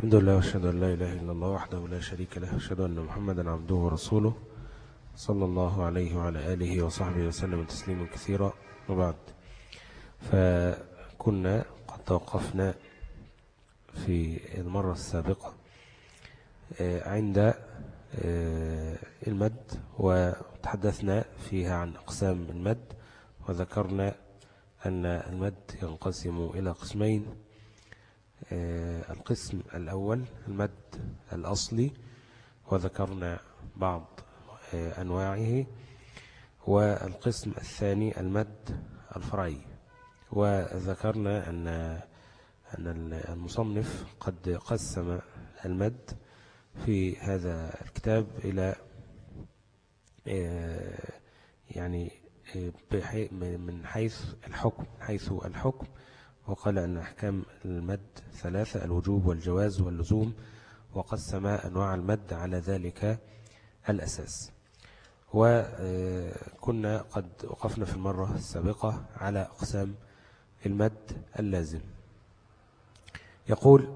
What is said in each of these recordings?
الحمد لله وأشهد أن لا إله إلا الله وحده لا شريك له أشهد أن محمدا عبده ورسوله صلى الله عليه وعلى آله وصحبه وسلم تسليما كثيرا. وبعد فكنا قد توقفنا في المرة السابقة آه، عند آه، المد وتحدثنا فيها عن أقسام المد وذكرنا أن المد ينقسم إلى قسمين. القسم الأول المد الأصلي وذكرنا بعض آه، أنواعه والقسم الثاني المد الفرعي. وذكرنا أن أن المصنف قد قسم المد في هذا الكتاب إلى آه، يعني من حيث الحكم حيث الحكم وقال أن أحكام المد ثلاثة الوجوب والجواز واللزوم وقسم أنواع المد على ذلك الأساس. وكنا قد وقفنا في المرة السابقة على أقسام المد اللازم. يقول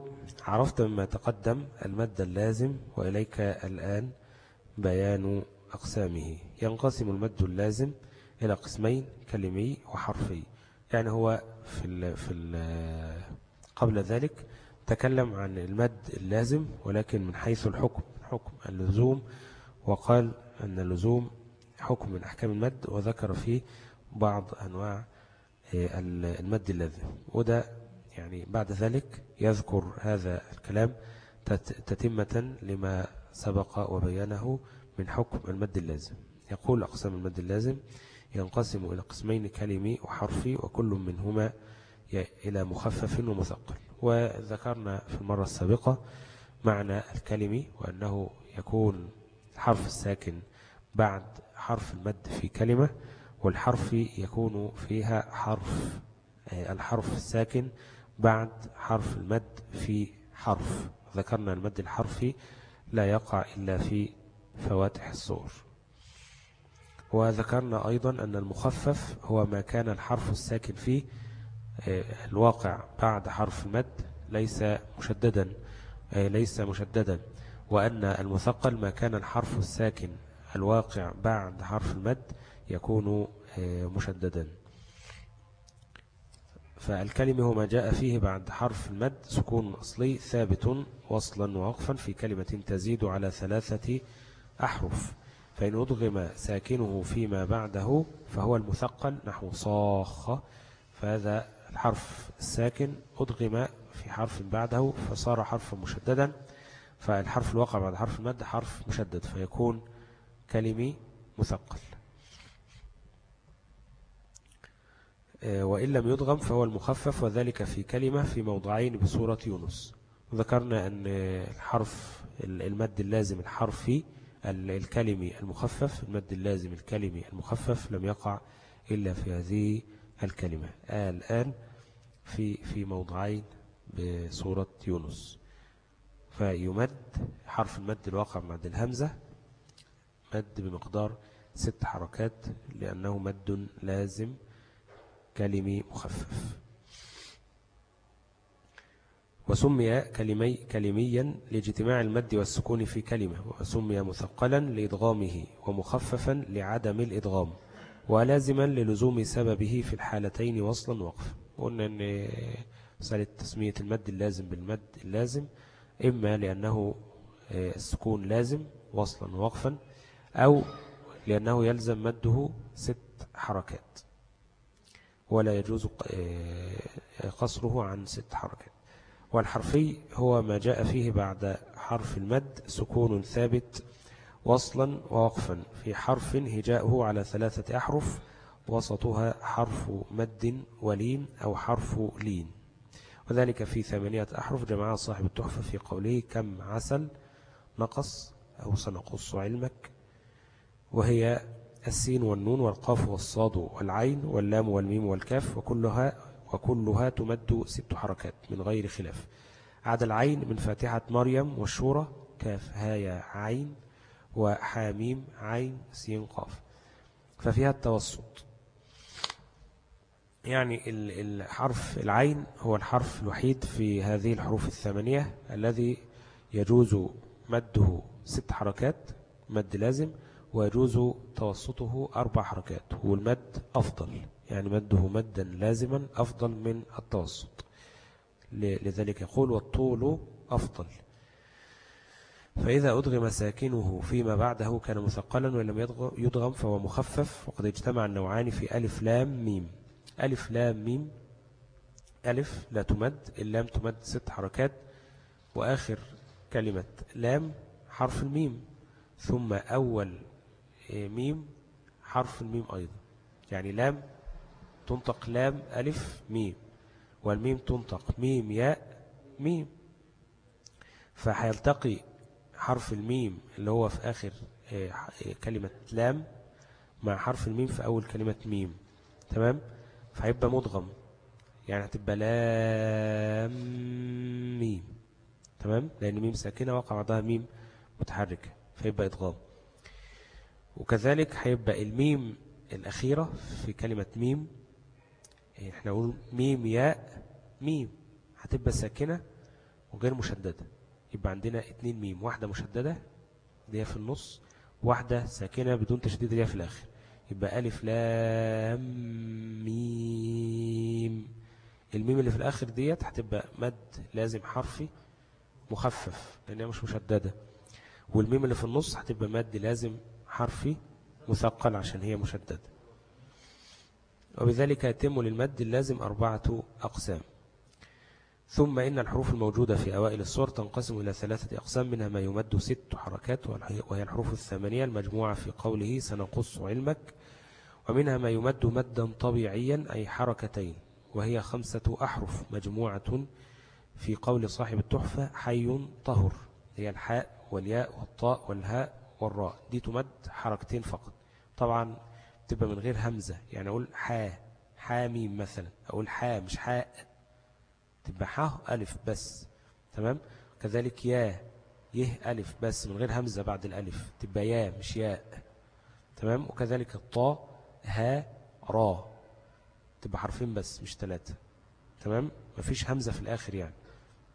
عرفت مما تقدم المد اللازم وإليك الآن بيان أقسامه. ينقسم المد اللازم إلى قسمين كلمي وحرفي. يعني هو في ال في ال قبل ذلك تكلم عن المد اللازم ولكن من حيث الحكم حكم اللزوم وقال أن اللزوم حكم من أحكام المد وذكر فيه بعض أنواع آه، المد اللازم. وده يعني بعد ذلك يذكر هذا الكلام تتمة لما سبق وبيانه من حكم المد اللازم. يقول أقسام المد اللازم ينقسم إلى قسمين كلمي وحرفي وكل منهما إلى مخفف ومثقل. وذكرنا في المرة السابقة معنى الكلمي وأنه يكون الحرف الساكن بعد حرف المد في كلمة والحرف يكون فيها حرف آه، الحرف الساكن بعد حرف المد في حرف. ذكرنا المد الحرفي لا يقع إلا في فواتح الصور. وذكرنا أيضا أن المخفف هو ما كان الحرف الساكن فيه آه، الواقع بعد حرف المد ليس مشددا آه، ليس مشددا. وأن المثقل ما كان الحرف الساكن الواقع بعد حرف المد يكون آه، مشددا. فالكلمة هو ما جاء فيه بعد حرف المد سكون أصلي ثابت وصلا ووقفا في كلمة تزيد على ثلاثة أحرف. فإن أضغم ساكنه فيما بعده فهو المثقل نحو صاخ فهذا الحرف الساكن أضغم في حرف بعده فصار حرفا مشددا فالحرف الواقع بعد حرف المد حرف مشدد فيكون كلمي مثقل. آه، وإن لم يضغم فهو المخفف وذلك في كلمة في موضعين بصورة يونس. ذكرنا أن الحرف المد اللازم الحرفي الكلمي المخفف المد اللازم الكلمي المخفف لم يقع إلا في هذه الكلمة. آه الآن في في موضعين بصورة يونس. فيمد حرف المد الواقع بعد الهمزة مد بمقدار ست حركات لأنه مد لازم كلمي مخفف. وسمي كلمي كلميا لاجتماع المد والسكون في كلمة وسمي مثقلا لإدغامه ومخففا لعدم الإدغام ولازما للزوم سببه في الحالتين وصلا وقف قلنا أن مسألة تسمية المد اللازم بالمد اللازم إما لأنه آه، السكون لازم وصلا وقفا أو لأنه يلزم مده ست حركات ولا يجوز آه، قصره عن ست حركات. والحرفي هو ما جاء فيه بعد حرف المد سكون ثابت وصلا ووقفا. في حرف هجاؤه على ثلاثة أحرف وسطها حرف مد ولين أو حرف لين. وذلك في ثمانية أحرف. جمعها صاحب التحفة في قوله كم عسل؟ نقص أو سنقص علمك. وهي السين والنون والقاف والصاد والعين واللام والميم والكاف وكلها وكلها تمد ست حركات من غير خلاف. عاد العين من فاتحة مريم والشورى كاف هايا عين وحاميم عين سين قاف. ففيها التوسط. يعني الحرف العين هو الحرف الوحيد في هذه الحروف الثمانية الذي يجوز مده ست حركات مد لازم ويجوز توسطه أربع حركات والمد أفضل. يعني مده مدا لازما أفضل من التوسط. لذلك يقول والطول أفضل. فإذا أدغم ساكنه فيما بعده كان مثقلا وإن لم يدغم فهو مخفف وقد اجتمع النوعان في ألف لام ميم. ألف لام ميم ألف لا تمد اللام تمد ست حركات وآخر كلمة لام حرف الميم. ثم أول ميم حرف الميم أيضا. يعني لام تنطق لام ألف ميم والميم تنطق ميم ياء ميم. فهيلتقي حرف الميم اللي هو في آخر آه، كلمة لام مع حرف الميم في أول كلمة ميم. تمام؟ فهيبقى مدغم يعني هتبقى لام ميم. تمام؟ لأن ميم ساكنة وقع بعدها ميم متحركة فيبقى إدغام وكذلك هيبقى الميم الأخيرة في كلمة ميم إحنا نقول ميم ياء ميم. هتبقى ساكنة وغير مشددة. يبقى عندنا اتنين ميم واحدة مشددة دي في النص واحدة ساكنة بدون تشديد دي في الآخر. يبقى ألف لام ميم. الميم اللي في الآخر ديت هتبقى مد لازم حرفي مخفف لأنها مش مشددة. والميم اللي في النص هتبقى مد لازم حرفي مثقل عشان هي مشددة. وبذلك يتم للمد اللازم أربعة أقسام. ثم إن الحروف الموجودة في أوائل الصور تنقسم إلى ثلاثة أقسام منها ما يمد ست حركات وهي الحروف الثمانية المجموعة في قوله سنقص علمك ومنها ما يمد مدا طبيعيا أي حركتين وهي خمسة أحرف مجموعة في قول صاحب التحفة حي طهر هي الحاء والياء والطاء والهاء والراء. دي تمد حركتين فقط. طبعا تبقى من غير همزة. يعني أقول حا حاميم مثلا. أقول حا مش حاء. تبقى حا ألف بس. تمام؟ كذلك يا يه ألف بس من غير همزة بعد الألف. تبقى يا مش ياء. تمام؟ وكذلك الطاء ها را. تبقى حرفين بس مش ثلاثة تمام؟ مفيش همزة في الآخر يعني.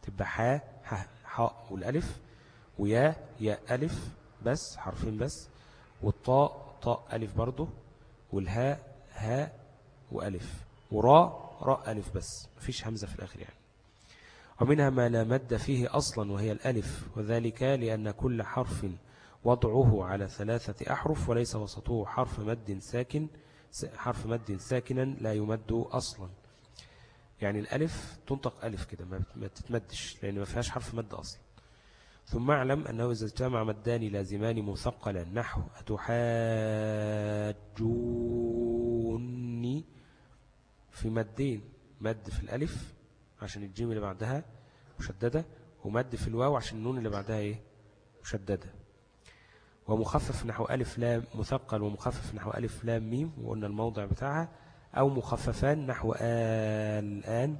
تبقى حا حاء والألف. ويا يا ألف بس حرفين بس. والطاء طاء ألف برضه والهاء هاء وألف. وراء راء ألف بس. مفيش همزة في الآخر يعني. ومنها ما لا مد فيه أصلا وهي الألف. وذلك لأن كل حرف وضعه على ثلاثة أحرف وليس وسطه حرف مد ساكن حرف مد ساكنا لا يمد أصلا. يعني الألف تنطق ألف كده ما تتمدش لأن ما فيهاش حرف مد أصلا. ثم اعلم أنه إذا اجتمع مدان لازمان مثقلا. نحو أتحاجوني في مدين؟ مد في الألف عشان الجيم اللي بعدها مشددة ومد في الواو عشان النون اللي بعدها إيه؟ مشددة. ومخفف نحو ألف لام مثقل ومخفف نحو ألف لام ميم وقلنا الموضع بتاعها. أو مخففان نحو الآن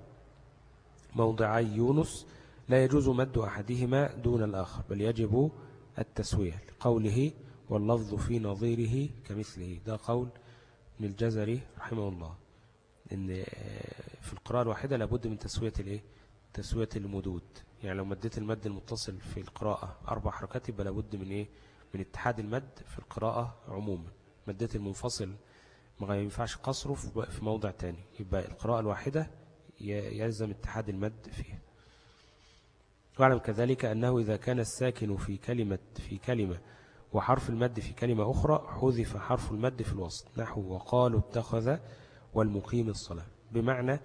موضعي يونس. لا يجوز مد أحدهما دون الآخر بل يجب التسوية لقوله واللفظ في نظيره كمثله ده قول من الجزري رحمه الله إن في القراءة الواحدة لابد من تسوية الإيه؟ تسوية المدود يعني لو مديت المد المتصل في القراءة أربع حركات يبقى لابد من إيه؟ من اتحاد المد في القراءة عموما مديت المنفصل ما ينفعش قصره في موضع تاني يبقى القراءة الواحدة يلزم اتحاد المد فيها واعلم كذلك أنه إذا كان الساكن في كلمة في كلمة وحرف المد في كلمة أخرى حذف حرف المد في الوسط نحو وقالوا اتخذ والمقيم الصلاة. بمعنى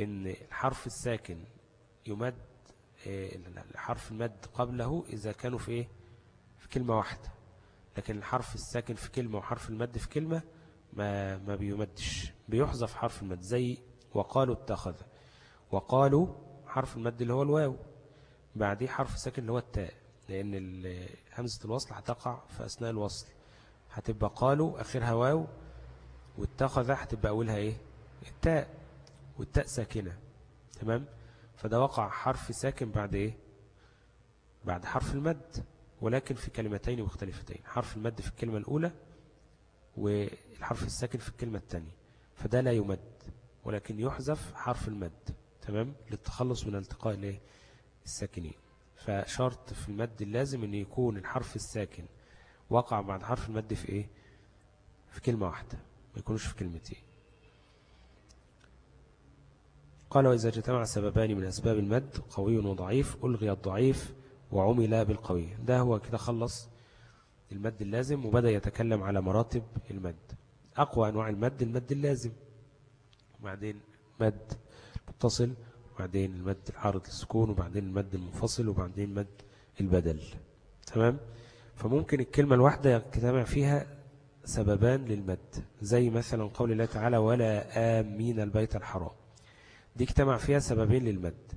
أن الحرف الساكن يمد آه، حرف المد قبله إذا كانوا في إيه؟ في كلمة واحدة. لكن الحرف الساكن في كلمة وحرف المد في كلمة ما, ما بيمدش. بيحذف حرف المد زي وقالوا اتخذ. وقالوا حرف المد اللي هو الواو. بعديه حرف ساكن اللي هو التاء لأن همزة الوصل هتقع في أثناء الوصل. هتبقى قالوا آخرها واو واتخذ هتبقى أولها إيه؟ التاء والتاء ساكنة. تمام؟ فده وقع حرف ساكن بعد إيه؟ بعد حرف المد ولكن في كلمتين مختلفتين. حرف المد في الكلمة الأولى والحرف الساكن في الكلمة الثانية فده لا يمد ولكن يحذف حرف المد. تمام؟ للتخلص من التقاء الإيه؟ الساكنين. فشرط في المد اللازم إن يكون الحرف الساكن وقع بعد حرف المد في إيه؟ في كلمة واحدة ما يكونش في كلمتين. قال وإذا اجتمع سببان من أسباب المد قوي وضعيف ألغي الضعيف وعمل بالقوي. ده هو كده خلص المد اللازم وبدأ يتكلم على مراتب المد. أقوى أنواع المد المد اللازم. وبعدين مد متصل وبعدين المد العارض للسكون وبعدين المد المنفصل وبعدين مد البدل. تمام؟ فممكن الكلمة الواحدة يجتمع فيها سببان للمد. زي مثلا قول الله تعالى ولا آمين البيت الحرام. دي اجتمع فيها سببين للمد.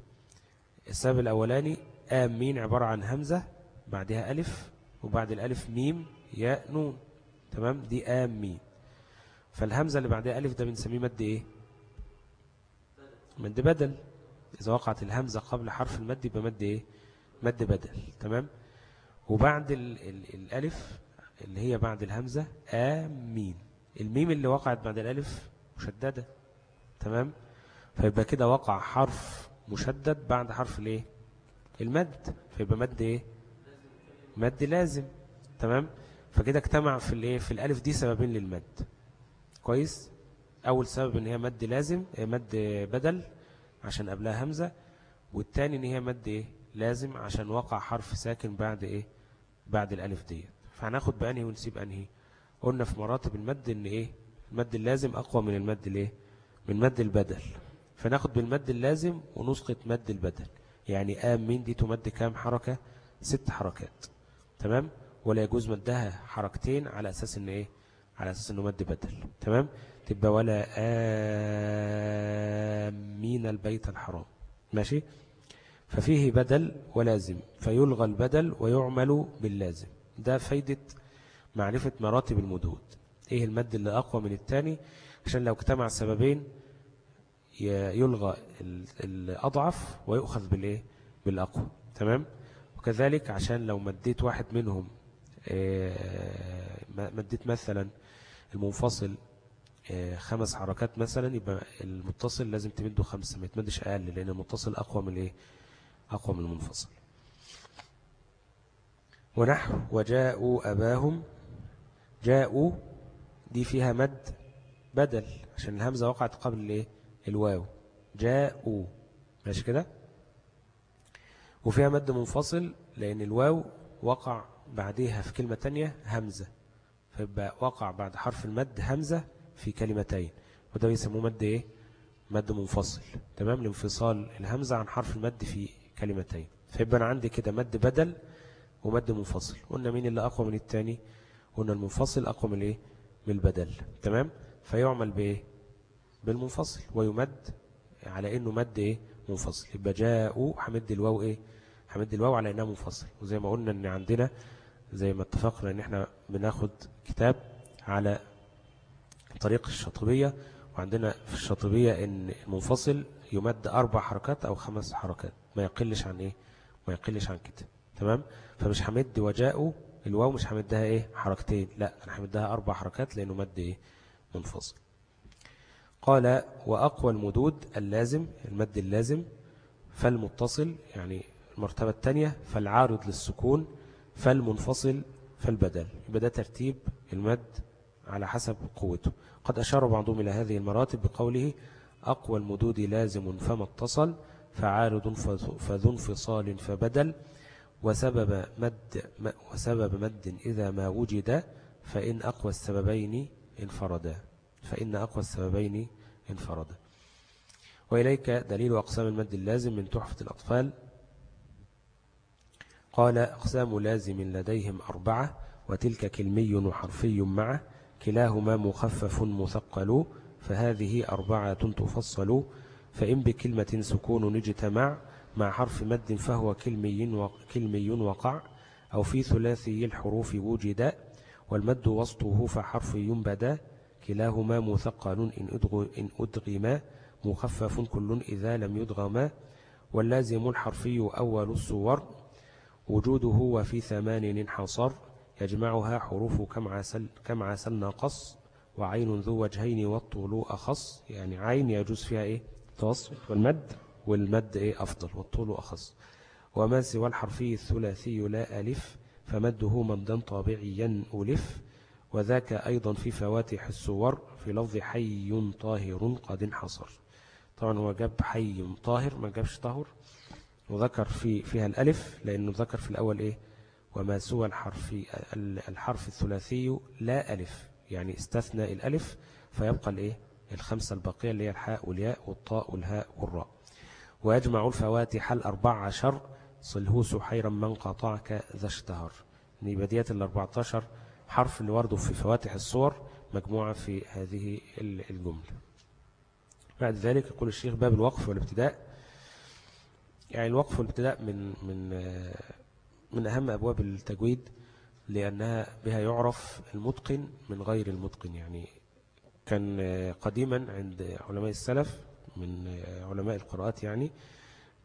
السبب الأولاني آمين عبارة عن همزة بعدها ألف وبعد الألف ميم ياء نون. تمام؟ دي آمين. فالهمزة اللي بعدها ألف ده بنسميه مد إيه؟ مد بدل. إذا وقعت الهمزة قبل حرف المد يبقى مد إيه؟ مد بدل. تمام؟ وبعد ال ال الألف اللي هي بعد الهمزة آمين الميم اللي وقعت بعد الألف مشددة. تمام؟ فيبقى كده وقع حرف مشدد بعد حرف الإيه؟ المد. فيبقى مد إيه؟ مد لازم. تمام؟ فكده اجتمع في الإيه؟ في الألف دي سببين للمد. كويس؟ أول سبب إن هي مد لازم مد بدل. عشان قبلها همزة والتاني إن هي مد إيه؟ لازم عشان وقع حرف ساكن بعد إيه؟ بعد الألف دي فهناخد بأنهي ونسيب أنهي. قلنا في مراتب المد إن إيه؟ المد اللازم أقوى من المد الإيه؟ من مد البدل. فناخد بالمد اللازم ونسقط مد البدل. يعني آمين دي تمد كام حركة؟ ست حركات. تمام؟ ولا يجوز مدها حركتين على أساس إن إيه؟ على أساس إنه مد بدل. تمام؟ تبقى ولا آمين البيت الحرام. ماشي؟ ففيه بدل ولازم فيلغى البدل ويعمل باللازم. ده فايدة معرفة مراتب المدود. إيه المد اللي أقوى من التاني؟ عشان لو اجتمع سببين يلغى الأضعف ويؤخذ بالإيه؟ بالأقوى. تمام؟ وكذلك عشان لو مديت واحد منهم آه، مديت مثلا المنفصل خمس حركات مثلا يبقى المتصل لازم تمده خمسة ما يتمدش أقل لأن المتصل أقوى من الإيه أقوى من المنفصل. ونحو وجاءوا أباهم. جاءوا دي فيها مد بدل عشان الهمزة وقعت قبل الإيه؟ الواو. جاءوا. ماشي كده؟ وفيها مد منفصل لأن الواو وقع بعدها في كلمة تانية همزة. فيبقى وقع بعد حرف المد همزة في كلمتين. وده بيسموه مد إيه؟ مد منفصل. تمام؟ لانفصال الهمزة عن حرف المد في كلمتين. فيبقى أنا عندي كده مد بدل ومد منفصل. قلنا مين اللي أقوى من التاني؟ قلنا المنفصل أقوى من الايه من البدل. تمام؟ فيعمل بإيه؟ بالمنفصل. ويمد على إنه مد إيه؟ منفصل. يبقى جاءوا حمد الواو إيه؟ حمد الواو على إنها منفصل. وزي ما قلنا إن عندنا زي ما اتفقنا إن إحنا بناخد كتاب على طريق الشاطبية وعندنا في الشاطبية إن المنفصل يمد أربع حركات أو خمس حركات ما يقلش عن إيه؟ ما يقلش عن كده تمام؟ فمش حمد وجاءوا الواو مش حمدها إيه؟ حركتين لا أنا حمدها أربع حركات لأنه مد إيه؟ منفصل. قال وأقوى المدود اللازم المد اللازم فالمتصل يعني المرتبة الثانية فالعارض للسكون فالمنفصل فالبدل يبقى ده ترتيب المد على حسب قوته. قد أشار بعضهم إلى هذه المراتب بقوله أقوى المدود لازم فما اتصل فعارض فذو انفصال فبدل وسبب مد وسبب مد إذا ما وجد فإن أقوى السببين انفردا فإن أقوى السببين انفرد. وإليك دليل أقسام المد اللازم من تحفة الأطفال. قال أقسام لازم لديهم أربعة وتلك كلمي وحرفي معه كلاهما مخفف مثقل فهذه أربعة تفصل فإن بكلمة سكون اجتمع مع حرف مد فهو كلمي, كلمي وقع أو في ثلاثي الحروف وجد والمد وسطه فحرف ينبدا كلاهما مثقل إن أدغما مخفف كل إذا لم يدغما واللازم الحرفي أول الصور وجوده وفي ثمان انحصر. يجمعها حروف كم عسل, كم عسل ناقص وعين ذو وجهين والطول أخص يعني عين يجوز فيها إيه؟ توسط والمد والمد إيه؟ أفضل والطول أخص وما سوى الحرفي الثلاثي لا ألف فمده مدا طابعيا ألف. وذاك أيضا في فواتح الصور في لفظ حي طاهر قد انحصر. طبعا هو جاب حي طاهر ما جابش طاهر. وذكر في فيها الألف لأنه ذكر في الأول إيه؟ وما سوى الحرف الحرف الثلاثي لا ألف يعني استثنى الألف فيبقى الإيه؟ الخمسة الباقية اللي هي الحاء والياء والطاء والهاء والراء. ويجمع الفواتح الأربع عشر صله سحيرا من قطعك ذا اشتهر. نبدية الأربعة عشر حرف اللي ورده في فواتح الصور مجموعة في هذه الجملة. بعد ذلك يقول الشيخ باب الوقف والابتداء. يعني الوقف والابتداء من من من أهم أبواب التجويد لأنها بها يعرف المتقن من غير المتقن. يعني كان قديما عند علماء السلف من علماء القراءات يعني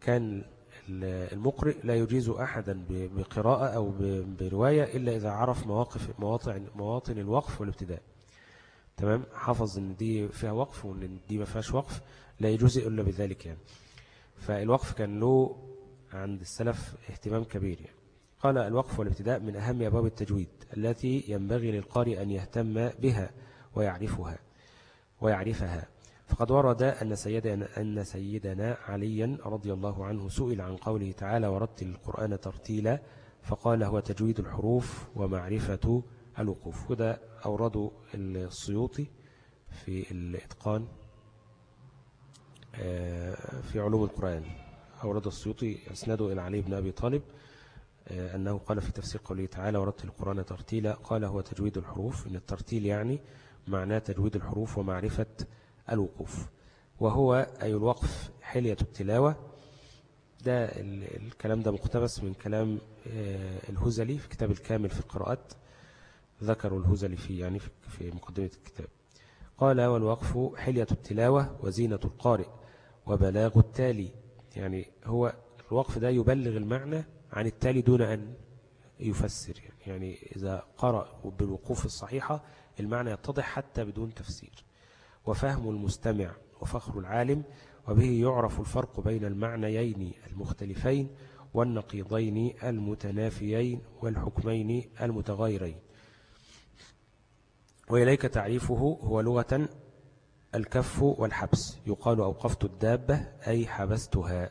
كان المقرئ لا يجيز أحدا بقراءة أو برواية إلا إذا عرف مواقف مواطن, مواطن الوقف والابتداء. تمام؟ حفظ إن دي فيها وقف وإن دي ما فيهاش وقف لا يجوز إلا بذلك يعني. فالوقف كان له عند السلف اهتمام كبير يعني. قال الوقف والابتداء من أهم أبواب التجويد التي ينبغي للقارئ أن يهتم بها ويعرفها ويعرفها. فقد ورد أن سيدنا, أن سيدنا عليا رضي الله عنه سئل عن قوله تعالى ورتل القرآن ترتيلا فقال هو تجويد الحروف ومعرفة الوقوف وده أورد السيوطي في الإتقان آه، في علوم القرآن. أورد السيوطي أسنده إلى علي بن أبي طالب. أنه قال في تفسير قوله تعالى ورتل القرآن ترتيلا قال هو تجويد الحروف إن الترتيل يعني معناه تجويد الحروف ومعرفة الوقوف. وهو أي الوقف حلية التلاوة. ده الكلام ده مقتبس من كلام آه، الهزلي في كتاب الكامل في القراءات. ذكروا الهزلي فيه يعني في مقدمة الكتاب. قال والوقف حلية التلاوة وزينة القارئ وبلاغ التالي يعني هو الوقف ده يبلغ المعنى عن التالي دون أن يفسر. يعني إذا قرأ بالوقوف الصحيحة المعنى يتضح حتى بدون تفسير. وفهم المستمع وفخر العالم وبه يعرف الفرق بين المعنيين المختلفين والنقيضين المتنافيين والحكمين المتغيرين وإليك تعريفه هو لغة الكف والحبس. يقال أوقفت الدابة أي حبستها.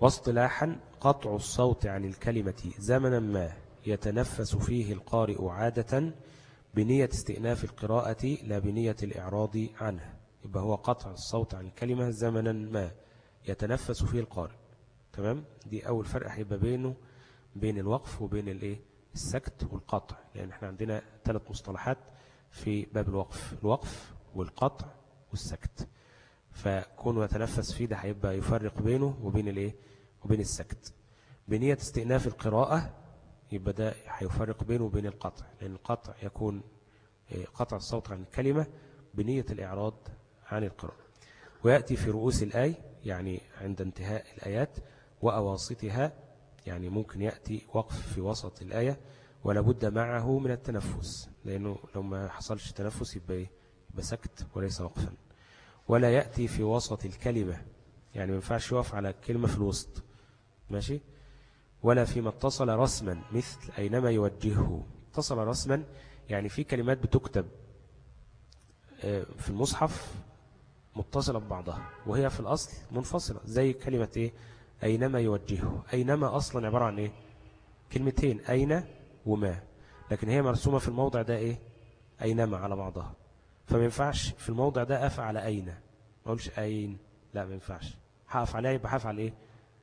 واصطلاحا قطع الصوت عن الكلمة زمنا ما يتنفس فيه القارئ عادة بنية استئناف القراءة لا بنية الإعراض عنها يبقى هو قطع الصوت عن الكلمة زمنا ما يتنفس فيه القارئ. تمام؟ دي أول فرق هيبقى بينه بين الوقف وبين الإيه؟ السكت والقطع. لأن إحنا عندنا ثلاث مصطلحات في باب الوقف الوقف والقطع والسكت. فكون يتنفس فيه ده هيبقى يفرق بينه وبين الإيه؟ وبين السكت. بنية استئناف القراءة يبقى ده هيفرق بينه وبين القطع لأن القطع يكون آه، قطع الصوت عن الكلمة بنية الإعراض عن القراءة. ويأتي في رؤوس الآي يعني عند انتهاء الآيات وأواسطها يعني ممكن يأتي وقف في وسط الآية ولا بد معه من التنفس لأنه لو ما حصلش تنفس يبقى, إيه؟ يبقى سكت وليس وقفا. ولا يأتي في وسط الكلمة يعني ما ينفعش يقف على كلمة في الوسط. ماشي؟ ولا فيما اتصل رسما مثل أينما يوجهه. اتصل رسما يعني في كلمات بتكتب آه، في المصحف متصلة ببعضها وهي في الأصل منفصلة. زي كلمة إيه؟ أينما يوجهه. أينما أصلا عبارة عن إيه؟ كلمتين أين وما. لكن هي مرسومة في الموضع ده إيه؟ أينما على بعضها. فما ينفعش في الموضع ده أقف على أين. ما أقولش أين. لا ما ينفعش. هقف عليها يبقى هقف على إيه؟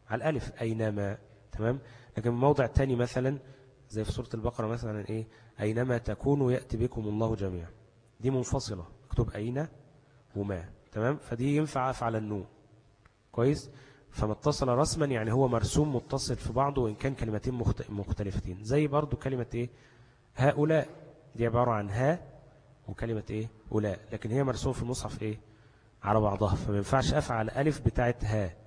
على الألف أينما تمام؟ لكن موضع تاني مثلا زي في سورة البقرة مثلا إيه؟ أينما تكونوا يأتي بكم الله جميعا. دي منفصلة. اكتب أين وما تمام؟ فدي ينفع أقف على النون. كويس؟ فما اتصل رسما يعني هو مرسوم متصل في بعضه وإن كان كلمتين مختلفتين. زي برضو كلمة إيه؟ هؤلاء. دي عبارة عن ها وكلمة إيه؟ أولاء. لكن هي مرسوم في المصحف إيه؟ على بعضها. فما ينفعش أفعل ألف بتاعت ها.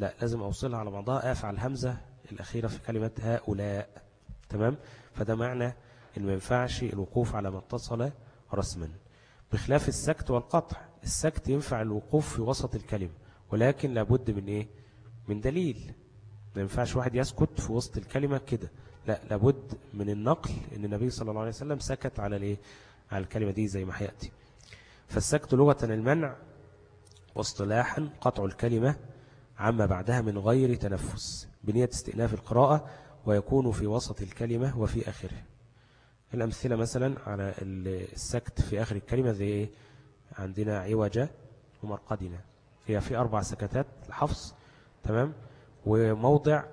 لا لازم أوصلها على بعضها. أفعل همزة الأخيرة في كلمة هؤلاء. تمام؟ فده معنى إن ما ينفعش الوقوف على ما اتصل رسما. بخلاف السكت والقطع السكت ينفع الوقوف في وسط الكلمة ولكن لابد من إيه؟ من دليل. ما ينفعش واحد يسكت في وسط الكلمة كده. لا لابد من النقل إن النبي صلى الله عليه وسلم سكت على الإيه؟ على الكلمة دي زي ما هيأتي. فالسكت لغة المنع واصطلاحا قطع الكلمة عما بعدها من غير تنفس بنية استئناف القراءة ويكون في وسط الكلمة وفي آخرها الأمثلة مثلا على السكت في آخر الكلمة زي إيه؟ عندنا عوجة ومرقدنا. هي في أربع سكتات الحفص تمام؟ وموضع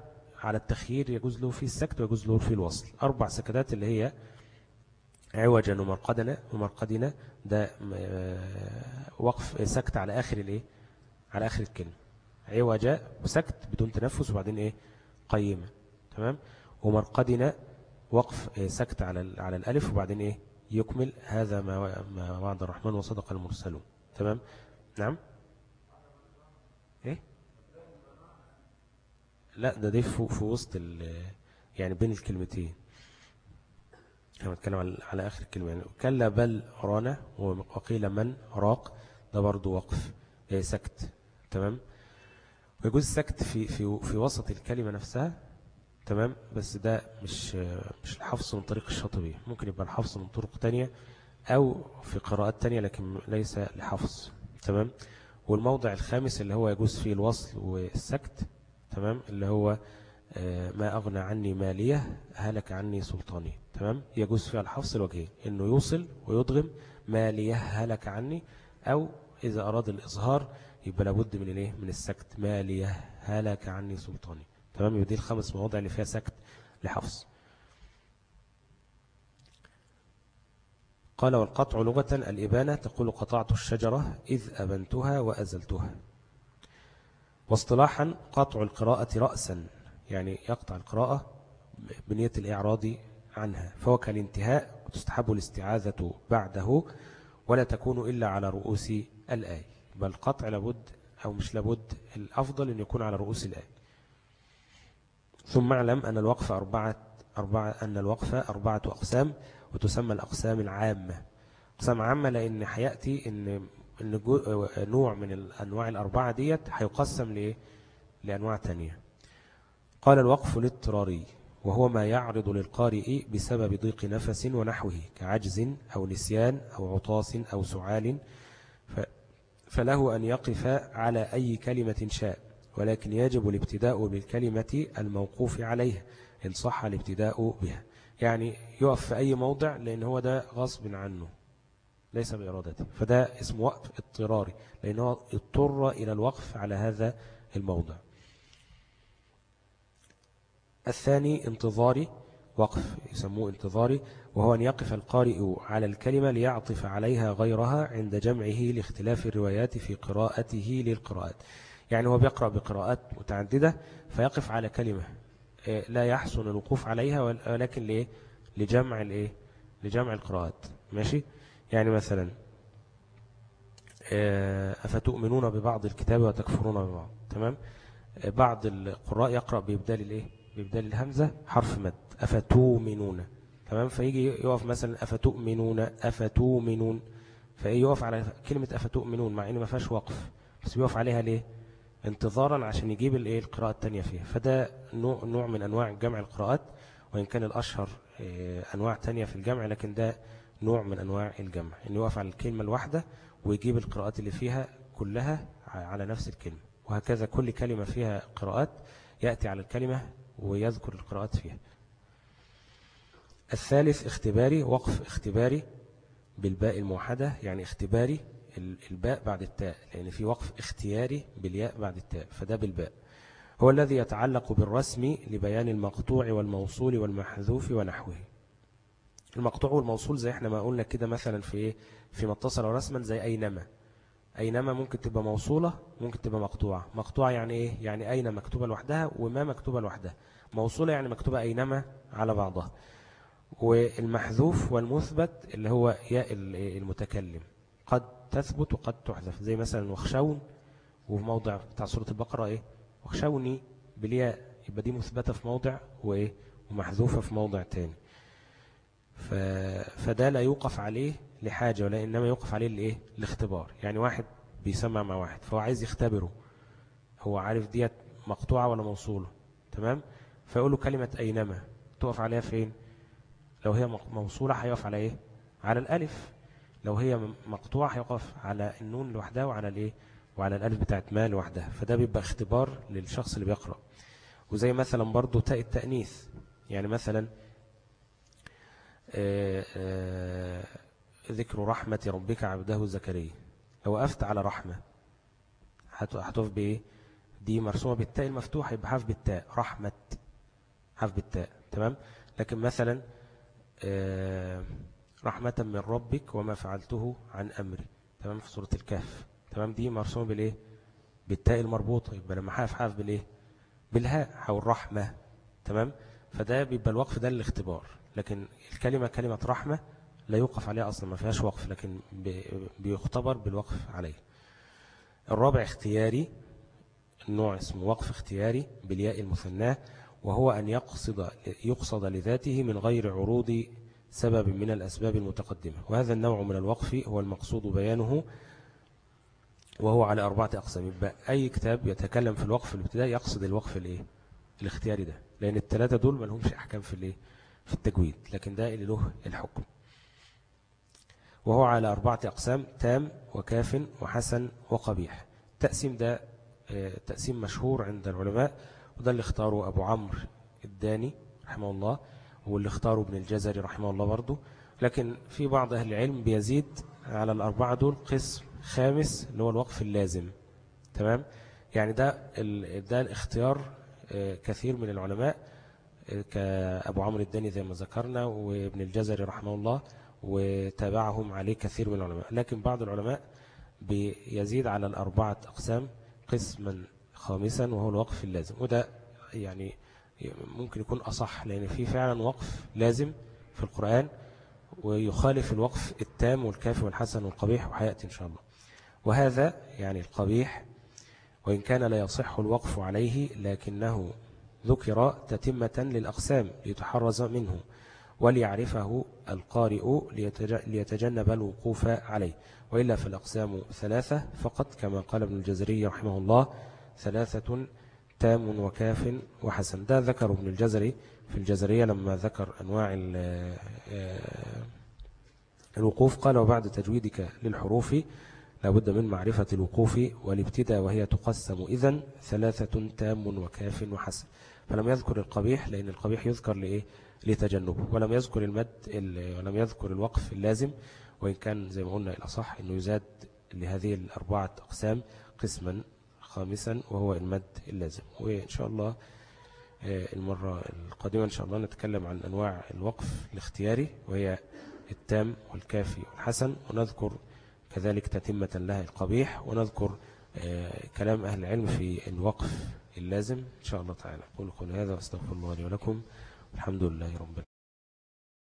على التخيير يجوز له فيه السكت ويجوز له فيه الوصل. أربع سكتات اللي هي عوجا ومرقدنا ومرقدنا ده آه، وقف سكت على آخر الإيه؟ على آخر الكلمة. عوجا وسكت بدون تنفس وبعدين إيه؟ قيمة تمام؟ ومرقدنا وقف آه، سكت على على الألف وبعدين إيه؟ يكمل. هذا ما ما وعد الرحمن وصدق المرسلون. تمام؟ نعم؟ إيه؟ لا ده دي في, وسط يعني بين الكلمتين. أنا بتكلم على, آخر الكلمة. يعني كلا بل رانا وقيل من راق ده برضو وقف. إيه؟ سكت. تمام؟ ويجوز سكت في في في وسط الكلمة نفسها تمام؟ بس ده مش مش الحفظ من طريق الشاطبي. ممكن يبقى الحفظ من طرق تانية أو في قراءات تانية لكن ليس لحفظ تمام؟ والموضع الخامس اللي هو يجوز فيه الوصل والسكت تمام؟ اللي هو آه، ما أغنى عني مالية هلك عني سلطاني تمام؟ يجوز فيها الحفظ الوجهين إنه يوصل ويضغم مالية هلك عني أو إذا أراد الإظهار يبقى لابد من الايه؟ من السكت. مالية. هلك عني سلطاني. تمام؟ يبقى دي الخمس مواضع اللي فيها سكت لحفظ. قال والقطع لغة الإبانة تقول قطعت الشجرة إذ أبنتها وأزلتها. واصطلاحا قطع القراءة رأسا. يعني يقطع القراءة بنية الإعراض عنها. فهو كالانتهاء وتستحب الاستعاذة بعده ولا تكون إلا على رؤوس الآية. بل قطع لابد أو مش لابد الأفضل أن يكون على رؤوس الآية ثم اعلم أن الوقف أربعة, أربعة أن الوقفة أربعة أقسام وتسمى الأقسام العامة. أقسام عامة لأن حياتي أن إن نوع من الأنواع الأربعة ديت هيقسم لإيه؟ لأنواع تانية. قال الوقف الاضطراري وهو ما يعرض للقارئ بسبب ضيق نفس ونحوه كعجز أو نسيان أو عطاس أو سعال فله أن يقف على أي كلمة شاء ولكن يجب الابتداء بالكلمة الموقوف عليها إن صح الابتداء بها. يعني يقف في أي موضع لأن هو ده غصب عنه ليس بإرادته. فده اسمه وقف اضطراري لأنه اضطر إلى الوقف على هذا الموضع. الثاني انتظاري. وقف يسموه انتظاري وهو أن يقف القارئ على الكلمة ليعطف عليها غيرها عند جمعه لاختلاف الروايات في قراءته للقراءات. يعني هو بيقرأ بقراءات متعددة فيقف على كلمة إيه، لا يحسن الوقوف عليها ولكن ليه؟ لجمع الإيه؟ لجمع القراءات. ماشي؟ يعني مثلا آه، أفتؤمنون ببعض الكتاب وتكفرون ببعض؟ تمام؟ آه، بعض القراء يقرأ بإبدال الإيه؟ بإبدال الهمزة حرف مد. أفتؤمنون؟ تمام؟ فيجي يقف مثلا أفتؤمنون أفتؤمنون. فإيه يقف على كلمة أفتؤمنون مع إنه ما فيهاش وقف. بس بيقف عليها ليه؟ انتظارا عشان يجيب الايه القراءة التانية فيها. فده نوع, نوع من أنواع جمع القراءات وإن كان الأشهر آه، أنواع تانية في الجمع لكن ده نوع من أنواع الجمع. إنه يقف على الكلمة الواحدة ويجيب القراءات اللي فيها كلها على نفس الكلمة. وهكذا كل كلمة فيها قراءات يأتي على الكلمة ويذكر القراءات فيها. الثالث اختباري وقف اختباري بالباء الموحدة يعني اختباري الباء بعد التاء لأن في وقف اختياري بالياء بعد التاء فده بالباء. هو الذي يتعلق بالرسم لبيان المقطوع والموصول والمحذوف ونحوه. المقطوع والموصول زي إحنا ما قلنا كده مثلا في إيه؟ في متصل رسما زي أينما. أينما ممكن تبقى موصولة ممكن تبقى مقطوعة. مقطوعة يعني إيه؟ يعني أين مكتوبة لوحدها وما مكتوبة لوحدها. موصولة يعني مكتوبة أينما على بعضها. والمحذوف والمثبت اللي هو ياء المتكلم. قد تثبت وقد تحذف. زي مثلا وخشون وفي موضع بتاع سورة البقرة إيه؟ وخشوني بالياء يبقى دي مثبتة في موضع وإيه؟ ومحذوفة في موضع تاني. ف... فده لا يوقف عليه لحاجة ولا إنما يوقف عليه لإيه؟ الاختبار يعني واحد بيسمع مع واحد فهو عايز يختبره. هو عارف ديت مقطوعة ولا موصولة. تمام؟ فيقول له كلمة أينما. تقف عليها فين؟ لو هي موصولة هيقف على إيه؟ على الألف. لو هي مقطوعة هيقف على النون لوحدها وعلى الإيه؟ وعلى الألف بتاعت ما لوحدها. فده بيبقى اختبار للشخص اللي بيقرأ. وزي مثلا برضو تاء التأنيث. يعني مثلا آه، آه، ذكر رحمة ربك عبده زكريا. لو وقفت على رحمة هتقف بإيه؟ دي مرسومة بالتاء المفتوح يبقى حرف بالتاء. رحمة حرف بالتاء. تمام؟ لكن مثلا رحمة من ربك وما فعلته عن أمري. تمام؟ في سورة الكهف. تمام؟ دي مرسومة بالإيه؟ بالتاء المربوطة. يبقى لما حاف حاف بالإيه؟ بالهاء أو الرحمة. تمام؟ فده بيبقى الوقف ده الاختبار. لكن الكلمة كلمة رحمة لا يوقف عليها أصلا ما فيهاش وقف لكن بيختبر بالوقف عليه. الرابع اختياري النوع اسمه وقف اختياري بالياء المثناة. وهو أن يقصد, يقصد لذاته من غير عروض سبب من الأسباب المتقدمة. وهذا النوع من الوقف هو المقصود بيانه وهو على أربعة أقسام. يبقى أي كتاب يتكلم في الوقف الابتدائي يقصد الوقف الإيه؟ الاختياري ده. لأن الثلاثة دول ما لهمش أحكام في الإيه؟ في التجويد. لكن ده اللي له الحكم. وهو على أربعة أقسام تام وكاف وحسن وقبيح. تقسيم ده آه، تقسيم مشهور عند العلماء وده اللي اختاره أبو عمرو الداني رحمه الله واللي اختاره ابن الجزري رحمه الله برضه. لكن في بعض أهل العلم بيزيد على الأربعة دول قسم خامس اللي هو الوقف اللازم. تمام؟ يعني ده ده الاختيار آه، كثير من العلماء آه، كأبو عمرو الداني زي ما ذكرنا وابن الجزري رحمه الله وتابعهم عليه كثير من العلماء. لكن بعض العلماء بيزيد على الأربعة أقسام قسما خامسا وهو الوقف اللازم. وده يعني ممكن يكون أصح لأن في فعلا وقف لازم في القرآن ويخالف الوقف التام والكافي والحسن والقبيح وحياتي إن شاء الله. وهذا يعني القبيح وإن كان لا يصح الوقف عليه لكنه ذكر تتمة للأقسام ليتحرز منه وليعرفه القارئ ليتجنب الوقوف عليه. وإلا فالأقسام ثلاثة فقط كما قال ابن الجزري رحمه الله ثلاثة تام وكاف وحسن. ده ذكر ابن الجزري. في الجزرية لما ذكر أنواع آه، الوقوف قال وبعد تجويدك للحروف لابد من معرفة الوقوف والابتداء وهي تقسم إذن ثلاثة تام وكاف وحسن. فلم يذكر القبيح لأن القبيح يذكر لإيه؟ لتجنبه. ولم يذكر المد ولم يذكر الوقف اللازم وإن كان زي ما قلنا الأصح أنه يزاد لهذه الأربعة أقسام قسما خامسا وهو المد اللازم. وإن شاء الله آه، المرة القادمة إن شاء الله نتكلم عن أنواع الوقف الاختياري وهي التام والكافي والحسن. ونذكر كذلك تتمة لها القبيح ونذكر آه، كلام أهل العلم في الوقف اللازم. إن شاء الله تعالى. قل قل هذا وأستغفر الله لي ولكم. الحمد لله رب العالمين.